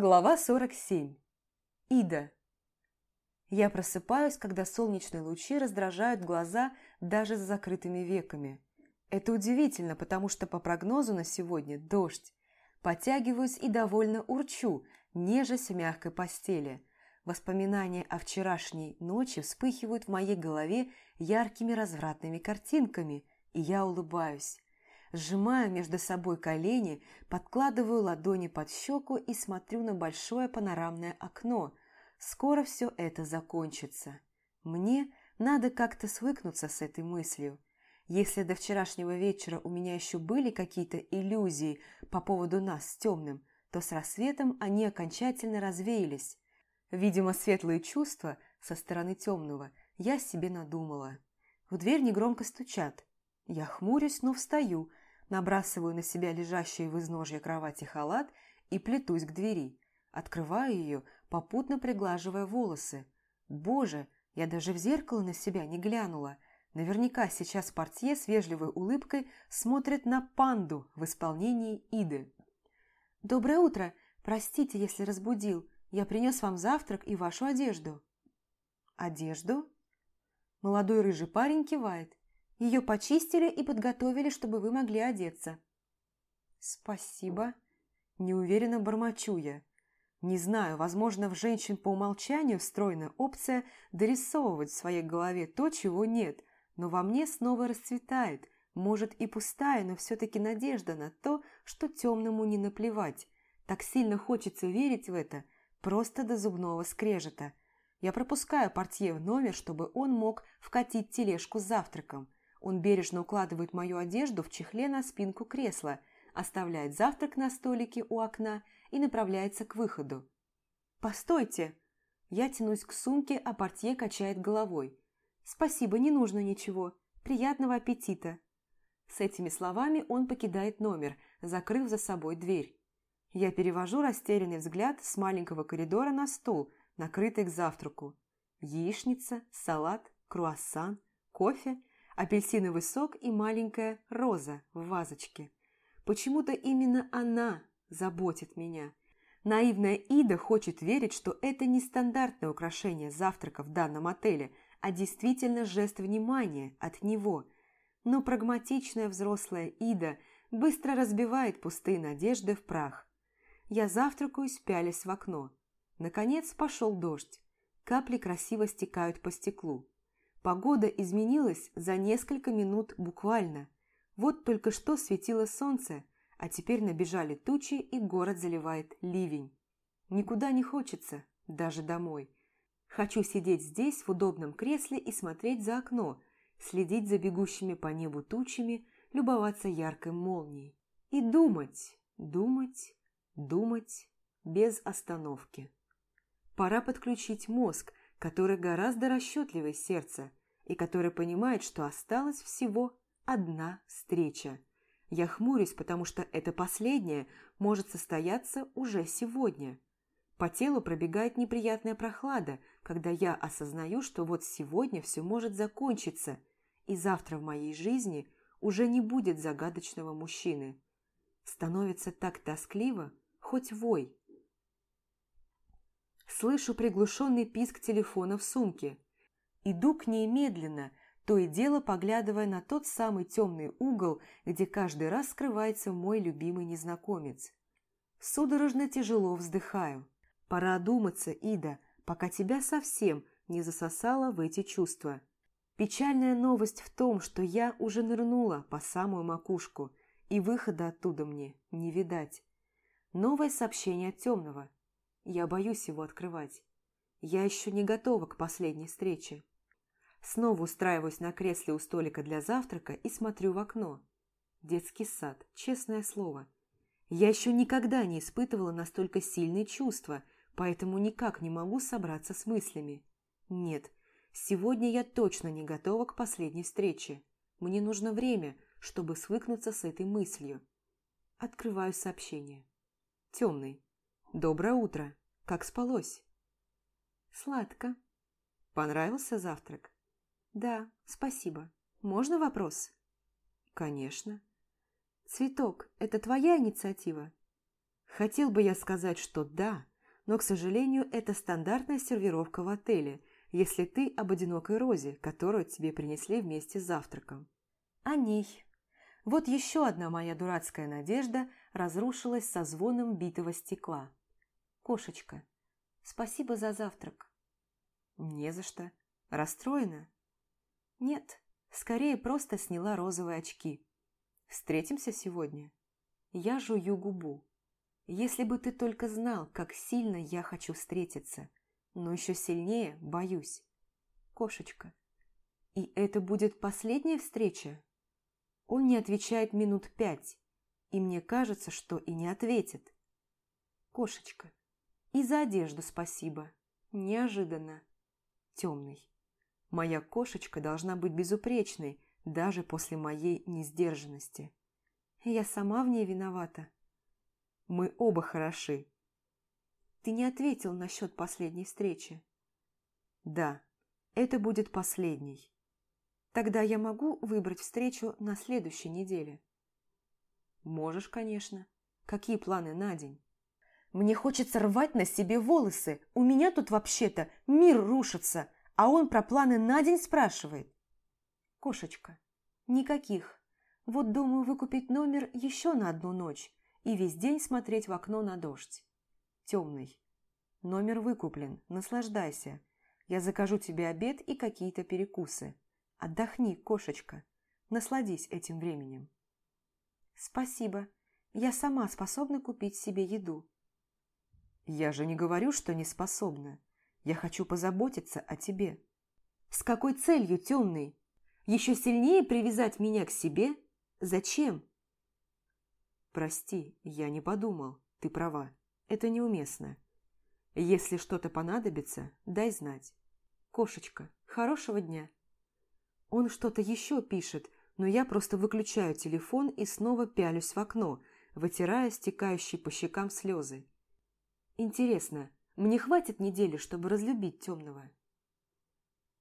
Глава 47. Ида. Я просыпаюсь, когда солнечные лучи раздражают глаза даже с закрытыми веками. Это удивительно, потому что по прогнозу на сегодня дождь. Потягиваюсь и довольно урчу, нежась в мягкой постели. Воспоминания о вчерашней ночи вспыхивают в моей голове яркими развратными картинками, и я улыбаюсь. Сжимаю между собой колени, подкладываю ладони под щеку и смотрю на большое панорамное окно. Скоро все это закончится. Мне надо как-то свыкнуться с этой мыслью. Если до вчерашнего вечера у меня еще были какие-то иллюзии по поводу нас с темным, то с рассветом они окончательно развеялись. Видимо, светлые чувства со стороны темного я себе надумала. В дверь негромко стучат. Я хмурюсь, но встаю, набрасываю на себя лежащий в изножье кровати халат и плетусь к двери. Открываю ее, попутно приглаживая волосы. Боже, я даже в зеркало на себя не глянула. Наверняка сейчас портье с вежливой улыбкой смотрит на панду в исполнении Иды. «Доброе утро! Простите, если разбудил. Я принес вам завтрак и вашу одежду». «Одежду?» Молодой рыжий парень кивает. Ее почистили и подготовили, чтобы вы могли одеться». «Спасибо», – неуверенно бормочу я. Не знаю, возможно, в женщин по умолчанию встроена опция дорисовывать в своей голове то, чего нет, но во мне снова расцветает, может и пустая, но все-таки надежда на то, что темному не наплевать. Так сильно хочется верить в это, просто до зубного скрежета. Я пропускаю портье в номер, чтобы он мог вкатить тележку с завтраком. Он бережно укладывает мою одежду в чехле на спинку кресла, оставляет завтрак на столике у окна и направляется к выходу. «Постойте!» Я тянусь к сумке, а портье качает головой. «Спасибо, не нужно ничего. Приятного аппетита!» С этими словами он покидает номер, закрыв за собой дверь. Я перевожу растерянный взгляд с маленького коридора на стол, накрытый к завтраку. Яичница, салат, круассан, кофе апельсиновый сок и маленькая роза в вазочке. Почему-то именно она заботит меня. Наивная Ида хочет верить, что это не стандартное украшение завтрака в данном отеле, а действительно жест внимания от него. Но прагматичная взрослая Ида быстро разбивает пустые надежды в прах. Я завтракаю, пялясь в окно. Наконец пошел дождь. Капли красиво стекают по стеклу. Погода изменилась за несколько минут буквально. Вот только что светило солнце, а теперь набежали тучи, и город заливает ливень. Никуда не хочется, даже домой. Хочу сидеть здесь в удобном кресле и смотреть за окно, следить за бегущими по небу тучами, любоваться яркой молнией. И думать, думать, думать без остановки. Пора подключить мозг, который гораздо расчетливее сердца и который понимает, что осталась всего одна встреча. Я хмурюсь, потому что это последняя может состояться уже сегодня. По телу пробегает неприятная прохлада, когда я осознаю, что вот сегодня все может закончиться, и завтра в моей жизни уже не будет загадочного мужчины. Становится так тоскливо, хоть вой. Слышу приглушенный писк телефона в сумке. Иду к ней медленно, то и дело поглядывая на тот самый темный угол, где каждый раз скрывается мой любимый незнакомец. Судорожно тяжело вздыхаю. Пора одуматься, Ида, пока тебя совсем не засосало в эти чувства. Печальная новость в том, что я уже нырнула по самую макушку, и выхода оттуда мне не видать. Новое сообщение от темного. Я боюсь его открывать. Я еще не готова к последней встрече. Снова устраиваюсь на кресле у столика для завтрака и смотрю в окно. Детский сад, честное слово. Я еще никогда не испытывала настолько сильные чувства, поэтому никак не могу собраться с мыслями. Нет, сегодня я точно не готова к последней встрече. Мне нужно время, чтобы свыкнуться с этой мыслью. Открываю сообщение. Темный. Доброе утро. Как спалось? Сладко. Понравился завтрак? Да, спасибо. Можно вопрос? Конечно. Цветок – это твоя инициатива? Хотел бы я сказать, что да, но, к сожалению, это стандартная сервировка в отеле, если ты об одинокой розе, которую тебе принесли вместе с завтраком. О ней. Вот еще одна моя дурацкая надежда разрушилась со звоном битого стекла. Кошечка, спасибо за завтрак. Не за что. Расстроена? Нет, скорее просто сняла розовые очки. Встретимся сегодня? Я жую губу. Если бы ты только знал, как сильно я хочу встретиться, но еще сильнее боюсь. Кошечка. И это будет последняя встреча? Он не отвечает минут пять, и мне кажется, что и не ответит. Кошечка. И за одежду спасибо. Неожиданно. Темный. Моя кошечка должна быть безупречной, даже после моей несдержанности. Я сама в ней виновата. Мы оба хороши. Ты не ответил насчет последней встречи. Да, это будет последней. Тогда я могу выбрать встречу на следующей неделе? Можешь, конечно. Какие планы на день? Мне хочется рвать на себе волосы. У меня тут вообще-то мир рушится, а он про планы на день спрашивает. Кошечка. Никаких. Вот думаю выкупить номер еще на одну ночь и весь день смотреть в окно на дождь. Темный. Номер выкуплен, наслаждайся. Я закажу тебе обед и какие-то перекусы. Отдохни, кошечка. Насладись этим временем. Спасибо. Я сама способна купить себе еду. Я же не говорю, что не способна. Я хочу позаботиться о тебе. С какой целью, темный? Еще сильнее привязать меня к себе? Зачем? Прости, я не подумал. Ты права. Это неуместно. Если что-то понадобится, дай знать. Кошечка, хорошего дня. Он что-то еще пишет, но я просто выключаю телефон и снова пялюсь в окно, вытирая стекающие по щекам слезы. Интересно, мне хватит недели, чтобы разлюбить темного?